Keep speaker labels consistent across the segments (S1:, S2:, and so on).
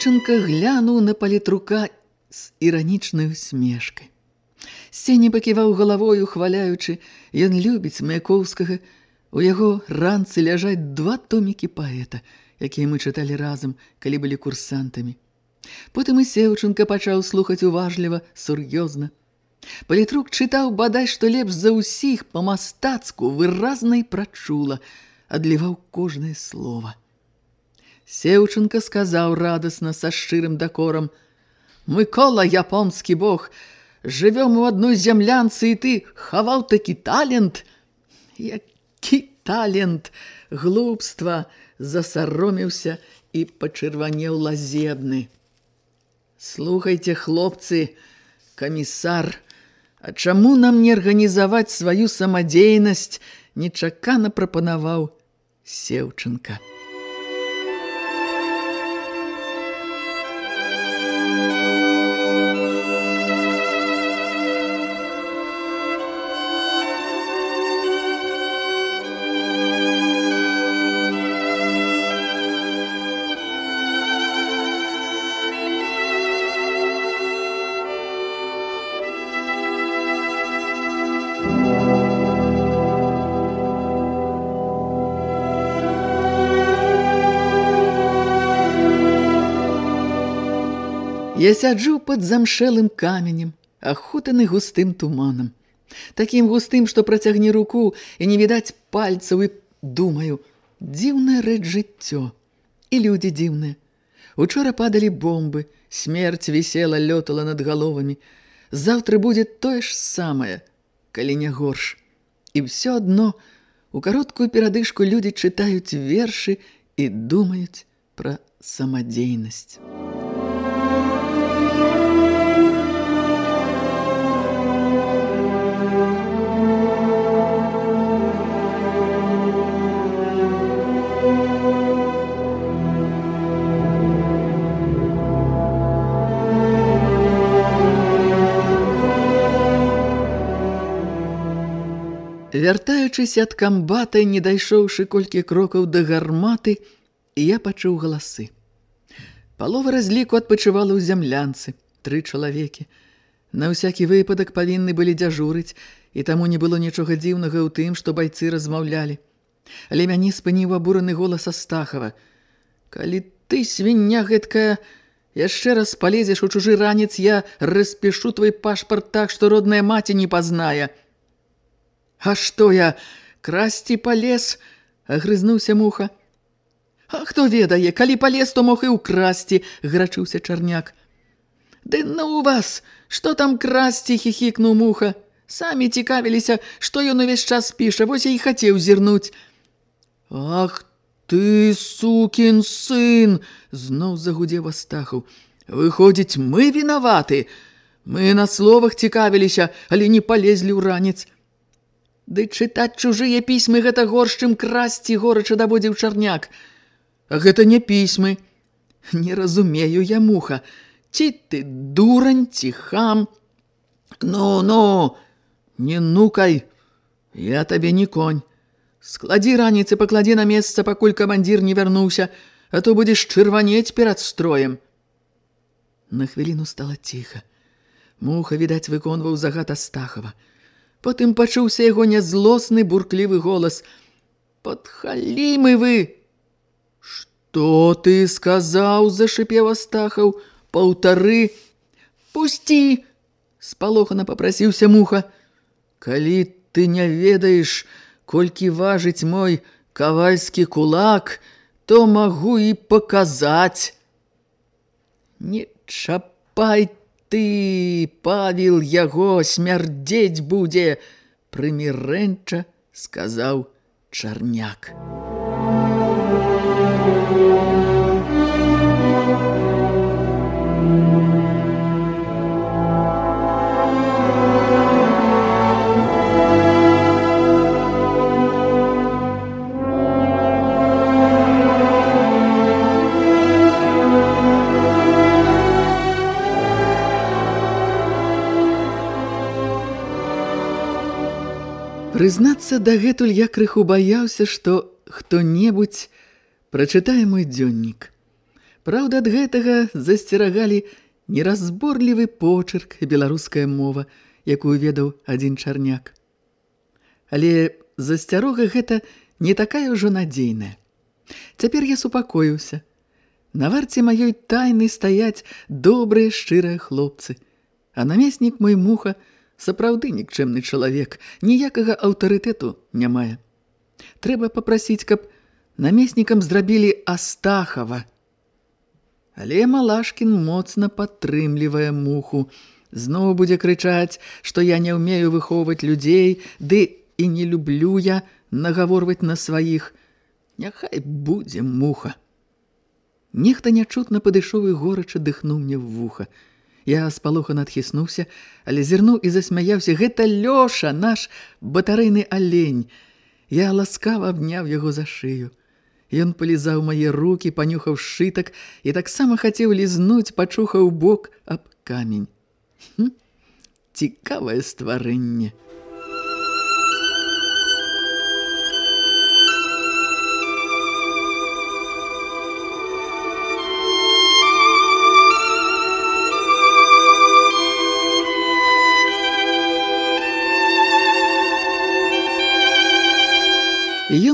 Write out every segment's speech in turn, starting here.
S1: Сеўчынка глянуў на палітрука з іранічнай усмешкай. Сені паківаў галавою, хваляючы, ён любіць Маяковскага. У яго ранцы ляжаць два томікі паэта, якія мы чыталі разам, калі былі курсантамі. Потым і Сеўчынка пачаў слухаць уважліва, сур'ёзна. Палітрук чытаў бадай, што лепш за ўсіх па-мастацку выразна і прачула, адліваў кожнае слово. Сеўчынка сказаў радасна са шчырым дакорам: «Мыкола, японскі бог, жывём у адной зямлянцы, і ты хаваў такі талент. Які талент, глупства, засароміўся і пачырванеў лазебны. Слухайце, хлопцы, камісар, а чаму нам не арганізаваць сваю самадзейнасць, нечакана прапанаваў Сеўчынка. Я сяджу пад замшэлым каменем, ахутаны густым туманам. Такім густым, што працягне руку і не відаць пальцаў і думаю, дзіўная рэч жыццё. І людзі дзіўныя. Учора падалі бомбы, смерць вісела, лётала над галовамі. Заўтра будзе тое ж самае, калі не горш. І ўсё адно у кароткую перадышку людзі чытаюць вершы і думаюць пра самадзейнасць. Вяртаючыся ад камбата, не дайшоўшы колькі крокаў да гарматы, я пачуў галасы. Палова разліку адпачывала ў зямлянцы, тры чалавекі. На ўсякі выпадак павінны былі дзяжурыць, і таму не было нічога дзіўнага ў тым, што байцы размаўлялі. Але мяне спыніў абураны голас Астахава. «Калі ты, свіння гэткая, яшчэ раз палезеш у чужы ранец, я распішу твой пашпарт так, што родная маці не пазнае». А што я, красці палез? Агрызнуўся муха. А хто ведае, калі палез, то мог і ўкрасці, грачыўся чарняк. Ды ну у вас, што там красці, хіхікнуў муха. Самі цікавіліся, што ён увесь час піша, вось я і хацеў зірнуць. Ах ты, сукін сын! Зноў загудзеў Астахаў. Выходзіць, мы вінаваты. Мы на словах цікавіліся, але не палезлі ў ранец. Ды чытаць чужыя пісьмы гэта горш, чым красці горача даводзіў чарняк. Гэта не пісьмы. Не разумею я муха. Ці ты дурань, ці хам? Ну, ну, не нукай. Я табе не конь. Складзі раніцы, пакладзі на месца, пакуль камандзір не вярнуўся, а то будзеш чырванець перад строем. На хвіліну стала ціха. Муха, відаць, выконваў загад Астахова. Потым пачуўся яго нязлосны бурклівы голас: «Падхалімы вы! Што ты сказаў, зашипеў Астахаў, паўтары, пусці! спалохана попрасіўся муха. Калі ты не ведаеш, колькі важыць мой кавальскі кулак, то магу і паказаць. Не чапай ты, павіл яго, смярдзець будзе, прымірэнча сказаў чарняк. Прызнацца, дагэтуль я крыху баяўся, што хто-небудзь прачытае мой дзённік. Праўда, ад гэтага засцерагалі неразборлівы почырк і беларуская мова, якую ведаў адзін чарняк. Але засцярога гэта не такая ўжо надзейная. Цяпер я супакоіўся. На варце маёй тайны стаяць добрыя шчырыя хлопцы, а намеснік мой муха – сапраўды нікчэмны чалавек, ніякага аўтарытэту не мае. Трэба папрасіць, каб намеснікам зрабілі Астахава. Але Малашкін моцна падтрымлівае муху. Зноў будзе крычаць, што я не ўмею выхоўваць людзей, ды і не люблю я нагаворваць на сваіх. Няхай будзе муха. Нехта нячутна падышоў і горача дыхнуў мне в вуха. Я спалохана адхіснуўся, але зірнуў і засмяяўся. Гэта Лёша, наш батарэйны алень. Я ласкава абняў яго за шыю. Ён палізаў мае рукі, панюхаў шытак і таксама хацеў лізнуць, пачухаў бок аб камень. Хм, цікавае стварэнне.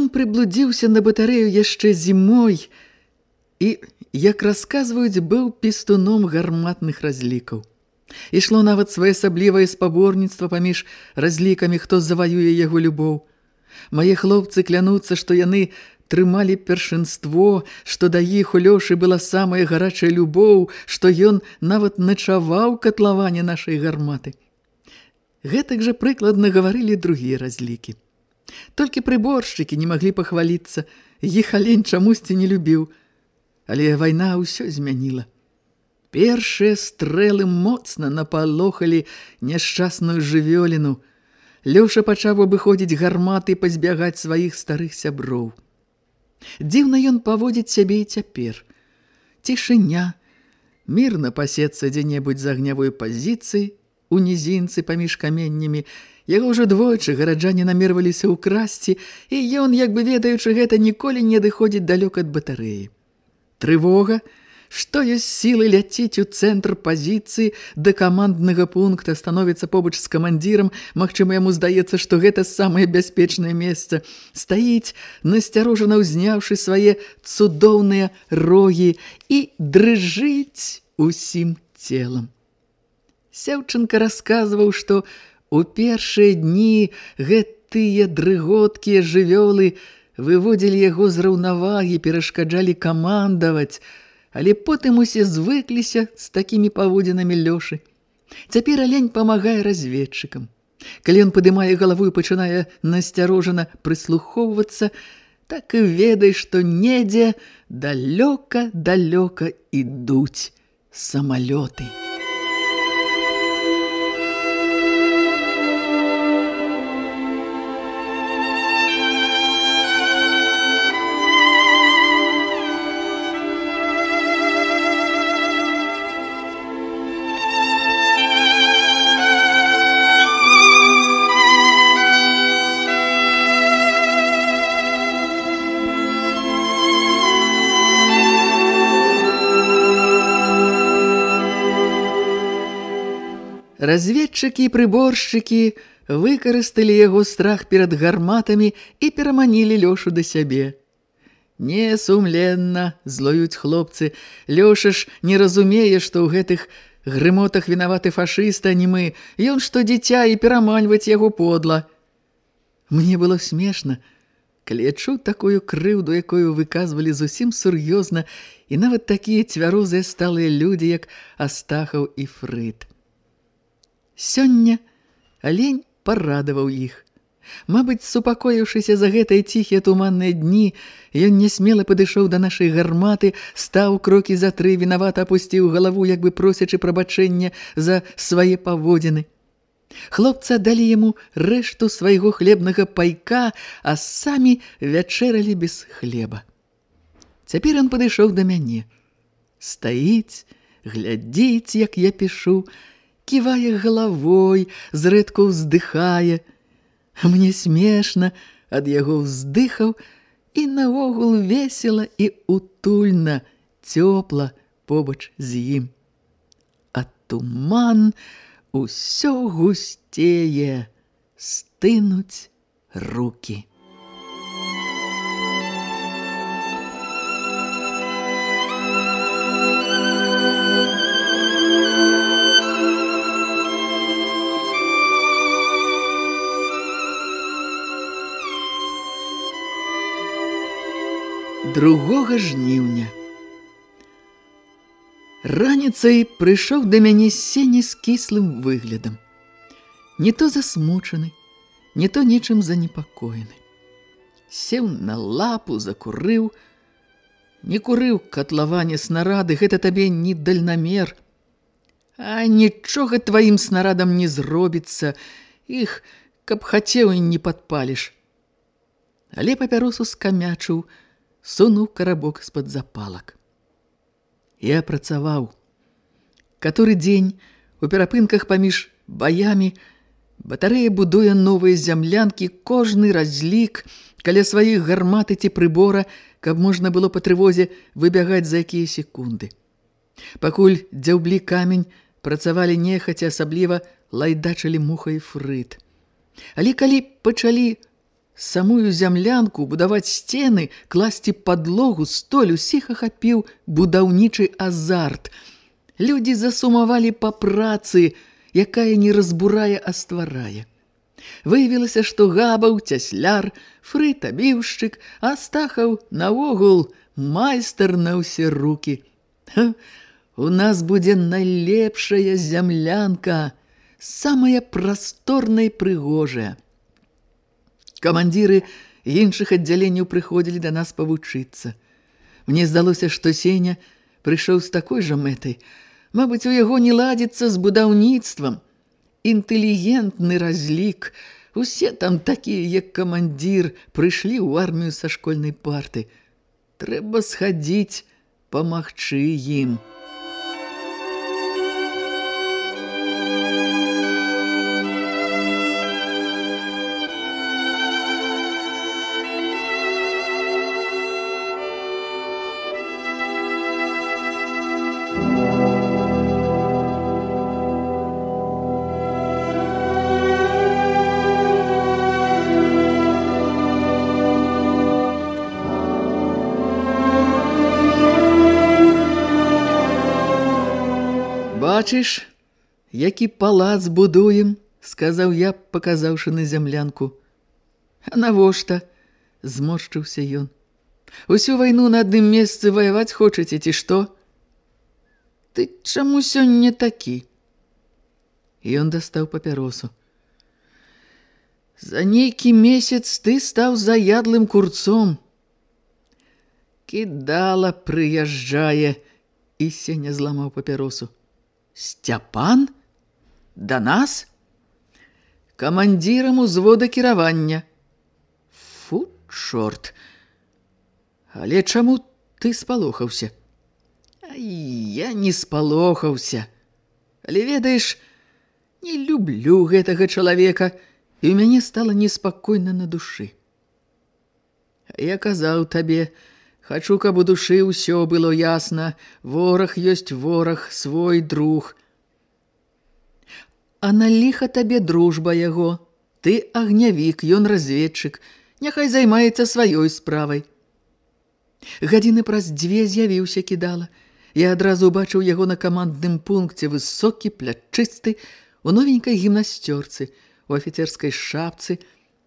S1: Ён прыблудзіўся на батарэю яшчэ зімой і, як расказваюць, быў пістуном гарматных разлікаў. Ішло нават своеасаблівае спаборніцтва паміж разлікамі, хто заваюе яго любоў. Мае хлопцы клянуцца, што яны трымалі першынство, што да іх у Лёшы была самая гарачая любоў, што ён нават начаваў катлаване нашай гарматы. Гэтак жа прыкладна гаварылі другія разлікі. Толькі прыборшчыкі не маглі пахваліцца, іх алень чамусьці не любіў. Але вайна ўсё змяніла. Першыя стрэлы моцна напалохалі няшчасную жывёліну. Лёша пачаў абыходзіць гарматы і пазбягаць сваіх старых сяброў. Дзіўна ён паводзіць сябе і цяпер. Цішыня, мірна пасецца дзе-небудзь з агнявой пазіцыі, у нізінцы паміж каменнямі, Яго ўжо двойчы гараджане намерваліся ўкрасці, і ён, як бы ведаючы гэта, ніколі не адыходзіць далёк ад батарэі. Трывога, што ёсць сілы ляціць у цэнтр пазіцыі да каманднага пункта становіцца побач з камандзірам, магчыма, яму здаецца, што гэта самае бяспечнае месца, стаіць, насцярожана ўзняўшы свае цудоўныя рогі і дрыжыць усім целам. Сяўчынка расказваў, што У першыя дні гэтыя дрыготкія жывёлы выводзілі яго з раўнавагі, перашкаджалі камандаваць, але потым усе звыкліся з такімі паводзінамі лёшы. Цяпер алень памагае разведчыкам. Калі ён падымае галаву і пачынае насцярожана прыслухоўвацца, так і ведай, што недзе далёка-далёка ідуць самалёты. Разведчыкі і прыборшчыкі выкарысталі яго страх перад гарматамі і пераманілі Лёшу да сябе. Не сумленна злоюць хлопцы. Лёша ж не разумее, што ў гэтых грымотах вінаваты фашыста, а не мы. Ён што дзіця і пераманьваць яго подла. Мне было смешна, калі я чуў такую крыўду, якую выказвалі зусім сур'ёзна, і нават такія цвярозыя сталыя людзі, як Астахаў і Фрыд. Сёння алень парадаваў іх. Мабыць, супакоіўшыся за гэтыя ціхія туманныя дні, ён нясмела падышоў да нашай гарматы, стаў крокі за тры, вінавата апусціў галаву, як бы просячы прабачэння за свае паводзіны. Хлопцы далі яму рэшту свайго хлебнага пайка, а самі вячэралі без хлеба. Цяпер ён падышоў да мяне. Стаіць, глядзіць, як я пішу, ківае галавой, зрэдку ўздыхае – Мне смешна ад яго ўздыхаў і наогул весела і утульна, цёпла побач з ім. А туман усё гусцее, стынуць рукі. Другога жніўня. Раніцай прыйшоў да мяне сені з кіслым выглядам. Не то засмучаны, не то нечым занепакоены. Сеў на лапу, закурыў, не курыў катлаване снарады, гэта табе не дальнамер. А нічога тваім снарадам не зробіцца, іх, каб хацеў і не падпаліш. Але папяросу скамячыў, сунуў карабок з-пад запалак. Я працаваў. Каторы дзень у перапынках паміж баямі батарэя будуе новыя зямлянкі, кожны разлік каля сваіх гарматы ці прыбора, каб можна было па трывозе выбягаць за якія секунды. Пакуль дзяўблі камень працавалі нехаця, асабліва лайдачылі муха і фрыт. Але калі пачалі самую зямлянку, будаваць сцены, класці падлогу, столь усіх ахапіў будаўнічы азарт. Людзі засумавалі па працы, якая не разбурае, а стварае. Выявілася, што габаў, цясляр, фрытабіўшчык, астахаў наогул майстар на ўсе рукі. Ха, у нас будзе найлепшая зямлянка, самая прасторная і прыгожая. Камандзіры іншых аддзяленняў прыходзілі да нас павучыцца. Мне здалося, што Сеня прыйшоў з такой жа мэтай. Мабыць, у яго не ладзіцца з будаўніцтвам. Інтэлігентны разлік. Усе там такія, як камандзір, прыйшлі ў армію са школьнай парты. Трэба схадзіць, памагчы ім. Які палац будуем, сказаў я, паказаўшы на зямлянку. А навошта? зморшчыўся ён. Усю вайну на адным месцы ваяваць хочаце ці што? Ты чаму сёння такі? Ён дастаў папяросу. За нейкі месяц ты стаў заядлым курцом. Кідала прыязджае, і сеня зламаў папяросу. Сцяпан? Да нас? Камандзірам узвода кіравання. Фу, чорт! Але чаму ты спалохаўся? Я не спалохаўся. Але ведаеш, не люблю гэтага чалавека, і ў мяне стала неспакойна на душы. Я казаў табе, Хачу, каб у душы ўсё было ясна. Вораг ёсць вораг, свой друг. А на ліха табе дружба яго. Ты агнявік, ён разведчык. Няхай займаецца сваёй справай. Гадзіны праз дзве з'явіўся кідала. Я адразу убачыў яго на камандным пункце высокі, плячысты, у новенькай гімнасцёрцы, у афіцерскай шапцы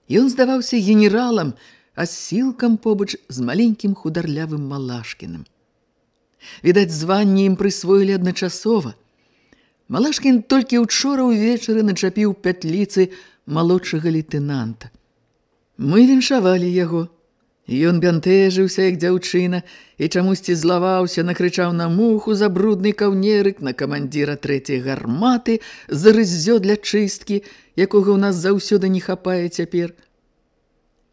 S1: Ён здаваўся генералам, а сілкам побач з маленькім хударлявым Малашкіным. Відаць, званне ім прысвоілі адначасова. Малашкін толькі учора ўвечары начапіў пятліцы малодшага лейтенанта. Мы віншавалі яго. Ён бянтэжыўся, як дзяўчына, і чамусьці злаваўся, накрычаў на муху за брудны каўнерык, на камандзіра трэцяй гарматы, за рыззё для чысткі, якога ў нас заўсёды не хапае цяпер.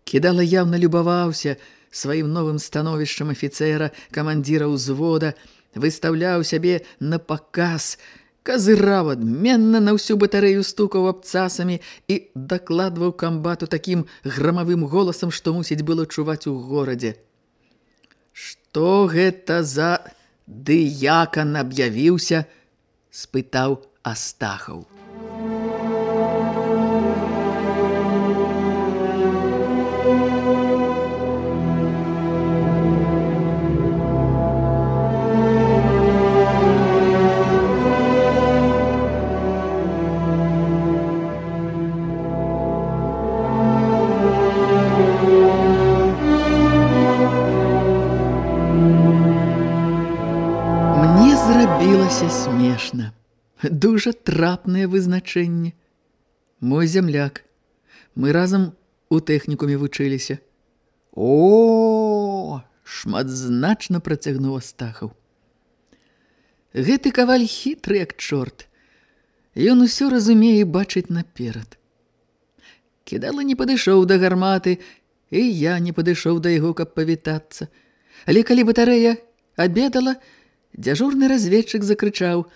S1: Кідала яўна любаваўся сваім новым становішчам афіцэра, камандзіра ўзвода, выстаўляў сябе на паказ, казыраў адменна на ўсю батарэю стукаў абцасамі і дакладваў камбату такім грамавым голасам, што мусіць было чуваць у горадзе. «Што гэта за дыякан аб'явіўся?» – спытаў Астахаў. Смешна. Дужа трапнае вызначэнне. Мой зямляк. Мы разам у тэхнікуме вучыліся. О, шматзначна працягнуў Астахаў. Гэты каваль хітры як чорт. Ён усё разумее і бачыць наперад. Кідала не падышоў да гарматы, і я не падышоў да яго, каб павітацца. Але калі батарэя абедала, Дзяжурны разведчык закрычаў: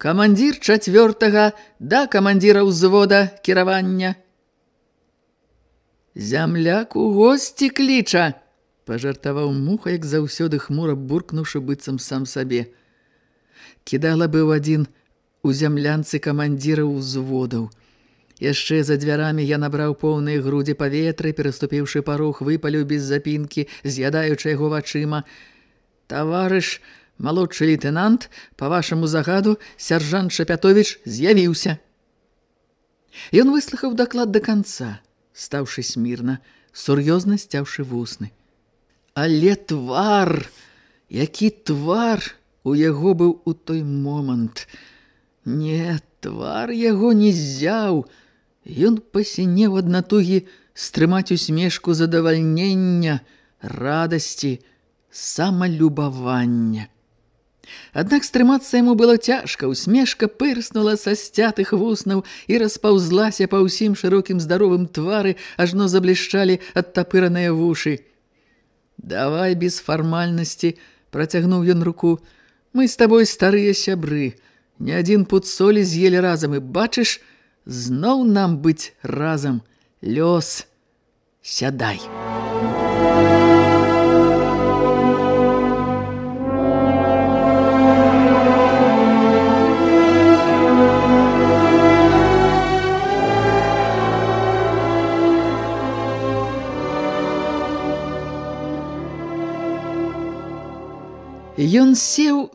S1: «Камандзір чацвёртага да камандзіра ўзвода кіравання!» «Зямляк у госці кліча!» – пажартаваў муха, як заўсёды хмура буркнуўшы быццам сам сабе. Кідала быў адзін у зямлянцы камандзіра ўзводаў. Яшчэ за дзвярамі я набраў поўныя грудзі паветра, пераступіўшы парог, выпаліў без запінкі, з'ядаючы яго вачыма. «Таварыш!» Малодшы лейтенант, па вашаму загаду, сяржант Шапятовіч з'явіўся. Ён выслухаў даклад да канца, стаўшы смірна, сур'ёзна сцяўшы вусны. Але твар, які твар у яго быў у той момант. Не, твар яго не зяў. Ён пасінеў ад натугі стрымаць усмешку задавальнення, радасці, самалюбавання. Аднак стрымацца яму было цяжка, усмешка пырснула са сцятых вуснаў і распаўзлася па ўсім шырокім здаровым твары, ажно заблішчалі адтапыраныя вушы. «Давай без фармальнасці», – працягнуў ён руку, – «мы з табой старыя сябры, не адзін пуд солі з'елі разам, і бачыш, зноў нам быць разам, лёс, сядай». Ён сеў,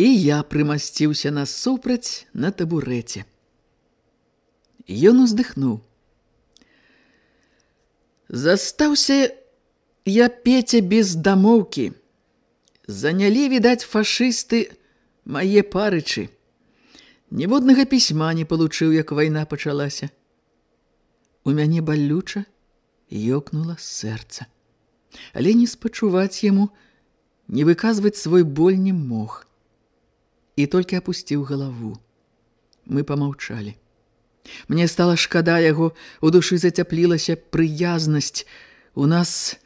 S1: і я прымасціўся насупраць на табурэце. Ён уздыхнуў. Застаўся я пеця без дамоўкі. Занялі, відаць, фашысты мае парычы. Ніводнага пісьма не получыў, як вайна пачалася. У мяне балюча ёкнула сэрца. Але не спачуваць яму, не выказваць свой боль не мог. І толькі апусціў галаву. Мы помаўчалі. Мне стала шкада яго, у душы зацяплілася прыязнасць. У нас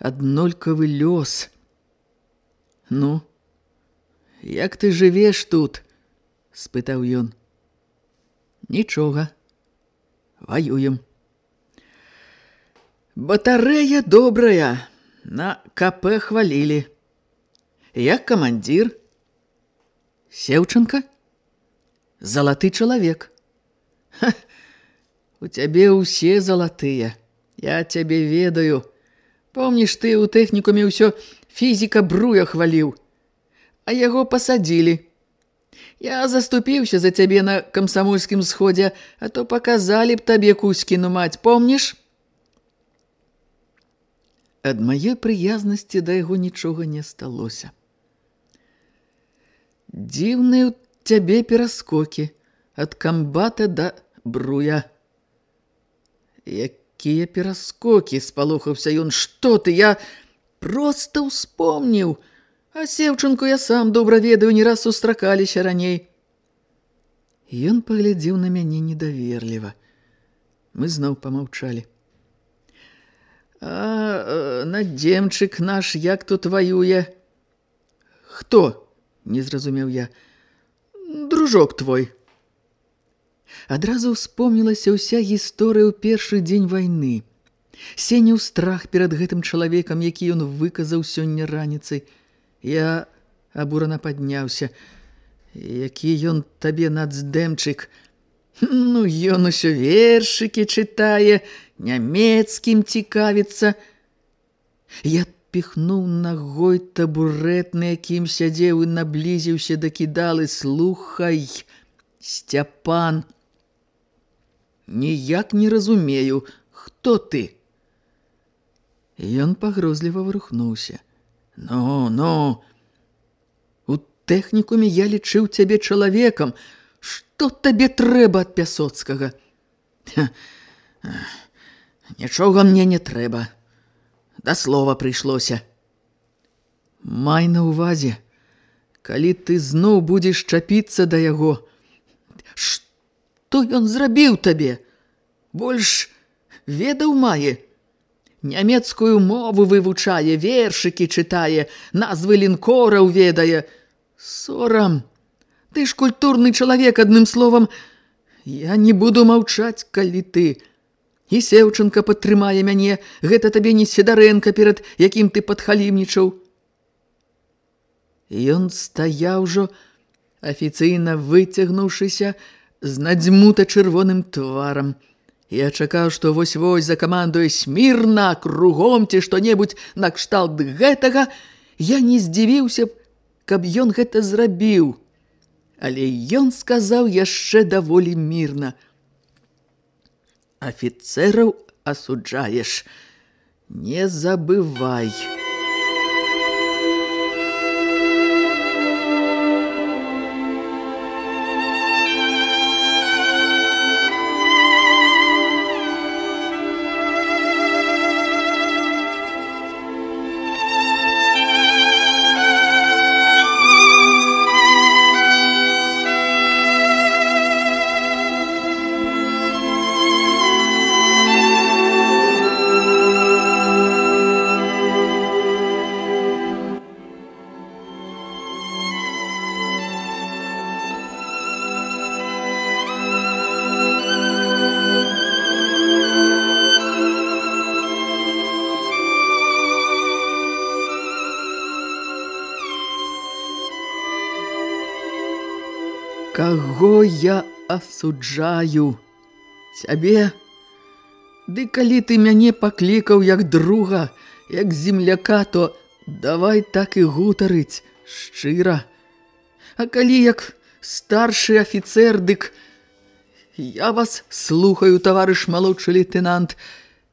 S1: аднолькавы лёс. Ну, як ты жывеш тут? спытаў ён. Нічога. Ваюем. Батарэя добрая, на КП хвалілі як камандзір. Сеўчынка? Залаты чалавек. Ха, у цябе ўсе залатыя. Я цябе ведаю. Помніш, ты ў тэхнікуме ўсё фізіка бруя хваліў. А яго пасадзілі. Я заступіўся за цябе на камсамольскім сходзе, а то паказалі б табе кузькіну маць, помніш? ад мае прыязнасці да яго нічога не сталося. Дзіўныя ў цябе пераскокі ад камбата да бруя. Якія пераскокі, спалохаўся ён, што ты, я проста ўспомніў. А сеўчынку я сам добра ведаю, не раз сустракаліся раней. Ён паглядзеў на мяне недаверліва. Мы зноў помаўчалі. А надземчык наш як тут ваюе? Хто? Не зразумеў я. Дружок твой. Адразу ўспомнілася ўся гісторыя ў першы дзень вайны. Сеніў страх перад гэтым чалавекам, які ён выказаў сёння раніцай. Я абурана падняўся. Які ён табе нацдэмчык. Ну, ён усё вершыкі чытае, нямецкім цікавіцца. Я піхнуў нагой табурэт, на якім сядзеў і наблізіўся да кідалы. Слухай, Сцяпан, ніяк не разумею, хто ты? Ён пагрозліва вырухнуўся. Ну, ну, у тэхнікуме я лічыў цябе чалавекам. Што табе трэба ад Пясоцкага? Нічога мне не трэба. Да слова прыйшлося. Май на ўвазе, калі ты зноў будзеш чапіцца да яго, што ён зрабіў табе? Больш ведаў мае. Нямецкую мову вывучае, вершыкі чытае, назвы лінкораў ведае. Сорам, ты ж культурны чалавек, адным словам, я не буду маўчаць, калі ты. І Сеўчынка падтрымае мяне, гэта табе не Седарэнка, перад якім ты падхалімнічаў. Ён стаяў ужо, афіцыйна выцягнуўшыся, з надзьмута чырвоным тварам. Я чакаў, што вось-вось за камандуе смірна, кругом ці што-небудзь накшталт гэтага, я не здзівіўся, каб ён гэта зрабіў. Але ён сказаў яшчэ даволі мірна. Афіцэраў асуджаеш, не забывай. Асуджаю? Цябе? Ды калі ты мяне паклікаў як друга, як земляка, то давай так і гутарыць, шчыра. А калі як старшы афіцэр, дык я вас слухаю, таварыш малодшы лейтенант.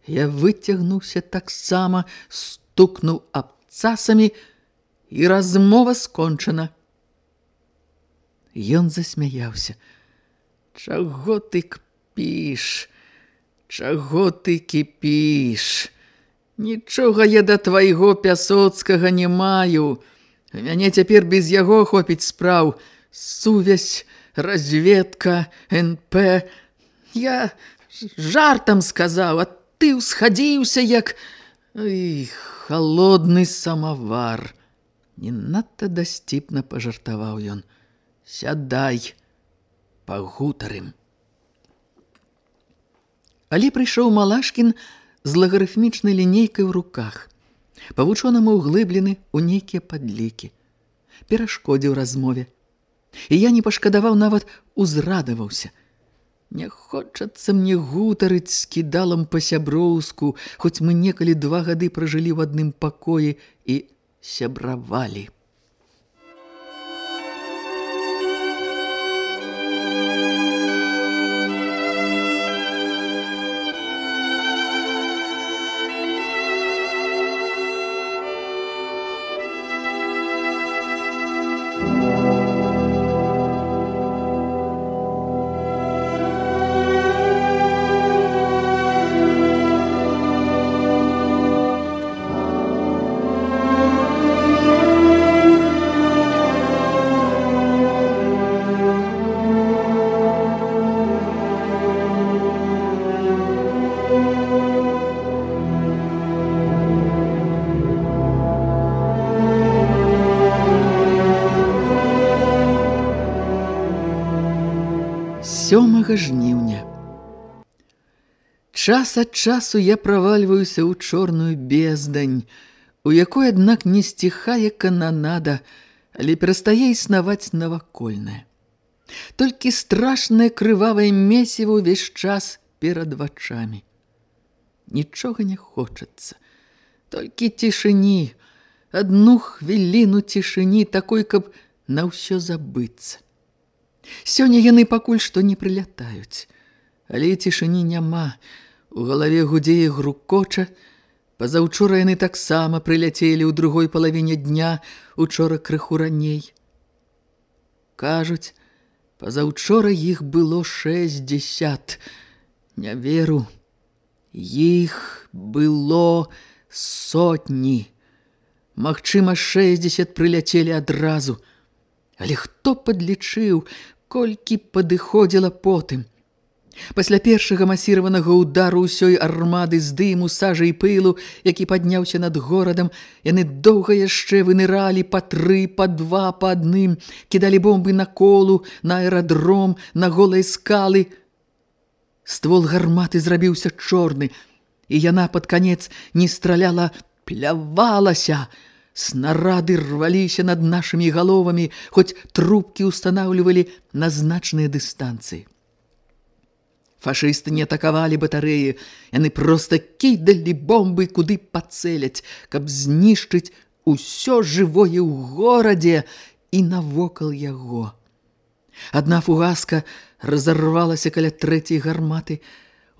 S1: Я выцягнуўся таксама, стукнуў абцасамі, і размова скончана. Ён засмяяўся. Чаго ты кпіш? Чаго ты кіпіш? Нічога я да твайго пясоцкага не маю. Мяне цяпер без яго хопіць спраў. Сувязь, разведка, НП. Я жартам сказаў, а ты ўсхадзіўся як... Ай, холодны самавар. Не надта дасціпна пажартаваў ён. Сядай, пагутарым. Але прыйшоў Малашкін з лагарыфмічнай лінейкай у руках, павучонаму ўглыблены ў нейкія падлікі. Перашкодзіў размове. І я не пашкадаваў, нават узрадаваўся. Не хочацца мне гутарыць з кідалам па-сяброўску, хоць мы некалі два гады пражылі ў адным пакоі і сябравалі. Жніўня. Час ад часу я правальваюся ў чорную бездань, у якой, аднак, не сціхае кананада, але перастае існаваць навакольнае. Толькі страшнае крывавае месіва ўвесь час перад вачамі. Нічога не хочацца, толькі цішыні, адну хвіліну цішыні такой, каб на ўсё забыцца. Сёння яны пакуль што не прылятаюць, але цішыні няма, у галаве гудзее грукоча, пазаўчора яны таксама прыляцелі ў другой палавіне дня, учора крыху раней. Кажуць, пазаўчора іх было шэсцьдзесят. Не веру, іх было сотні. Магчыма, шэсцьдесят прыляцелі адразу. Але хто падлічыў, колькі падыходзіла потым? Пасля першага масіраванага ўдару ўсёй армады з дыму, сажа і пылу, які падняўся над горадам, яны доўга яшчэ выныралі па тры, па два, па адным, кідалі бомбы на колу, на аэрадром, на голыя скалы. Ствол гарматы зрабіўся чорны, і яна пад канец не страляла, плявалася. Снарады рваліся над нашымі галовамі, хоць трубкі ўстанаўлівалі на значныя дыстанцыі. Фашысты не атакавалі батарэі, яны проста кідалі бомбы, куды пацэляць, каб знішчыць усё жывое ў горадзе і навокал яго. Адна фугаска разарвалася каля трэцяй гарматы.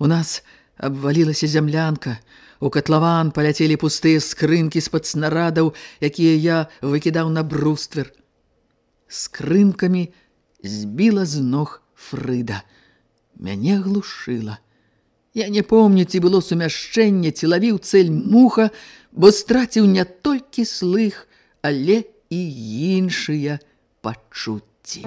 S1: У нас абвалілася зямлянка. У катлаван паляцелі пустыя скрынкі з-пад снарадаў, якія я выкідаў на бруствер. Скрынкамі збіла з ног Фрыда – мяне глушыла. Я не помню, ці было сумяшчэнне, ці лавіў цэль муха, бо страціў не толькі слых, але і іншыя пачуцці.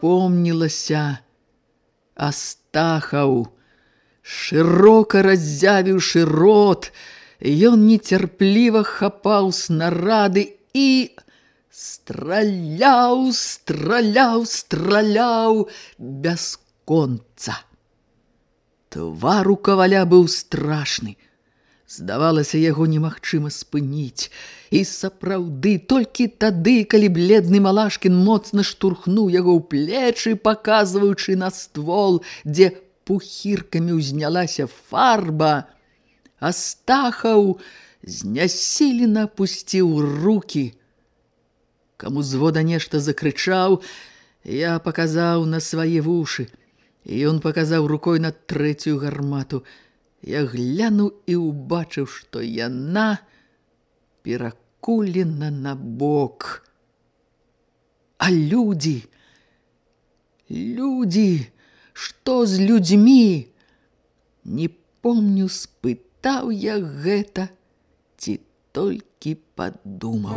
S1: Запомнілася Астахаў, шырока раззявіўшы рот, ён нецярпліва хапаў снарады і страляў, страляў, страляў без конца. Твар у каваля быў страшны. Здавалася, яго немагчыма спыніць. І сапраўды, толькі тады, калі бледны Малашкін моцна штурхнуў яго ў плечы, паказваючы на ствол, дзе пухіркамі ўзнялася фарба, Астахаў знясілена пусціў рукі. Каму звода нешта закрычаў, я паказаў на свае вушы, і ён паказаў рукой на трэцюю гармату – Я глянуў і ўбачыў, што яна перакулена на бок. А людзі, людзі, што з людзьмі? Не помню, спытаў я гэта, ці толькі падумаў.